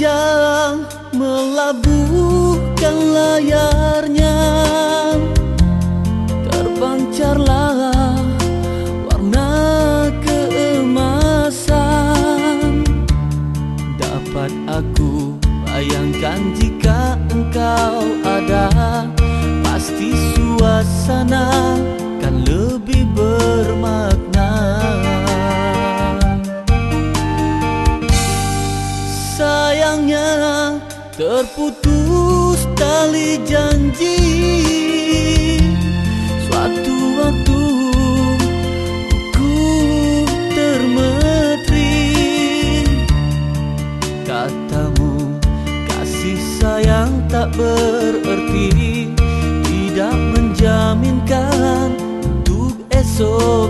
Yang melabuhkan layarnya. Terputus tali janji. Suatu waktu ku termetri Katamu kasih sayang tak berarti Tidak menjaminkan untuk esok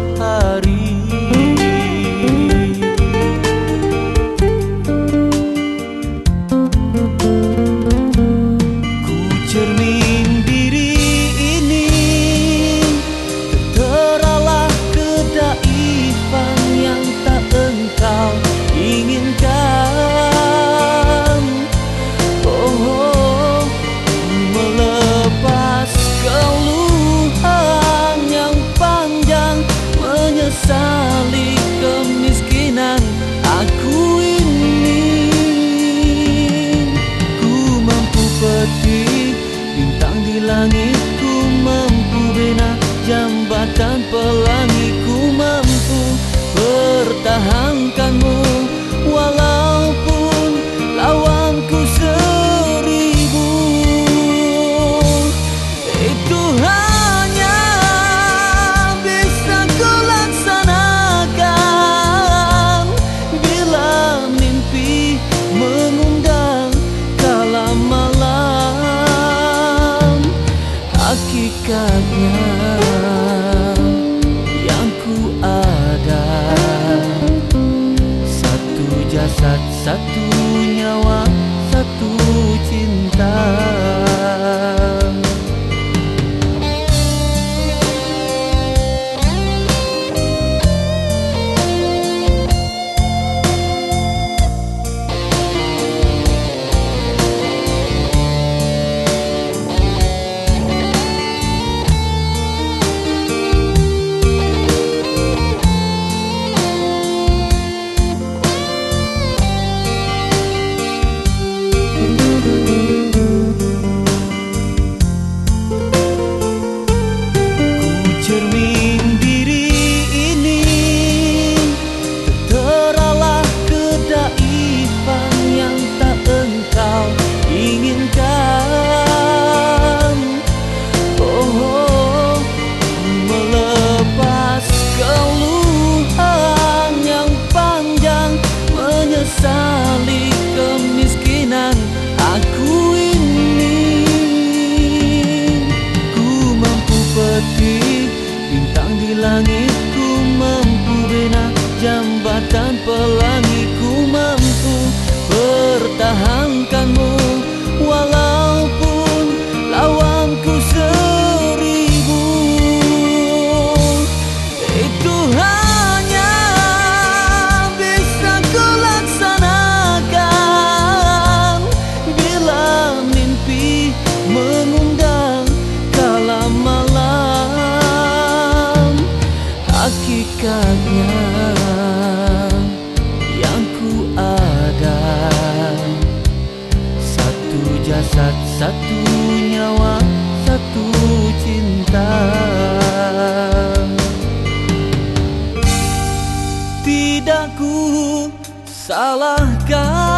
hakikatnya yang ku ada satu jasad satu nyawa satu cinta. Tidak ku salahkan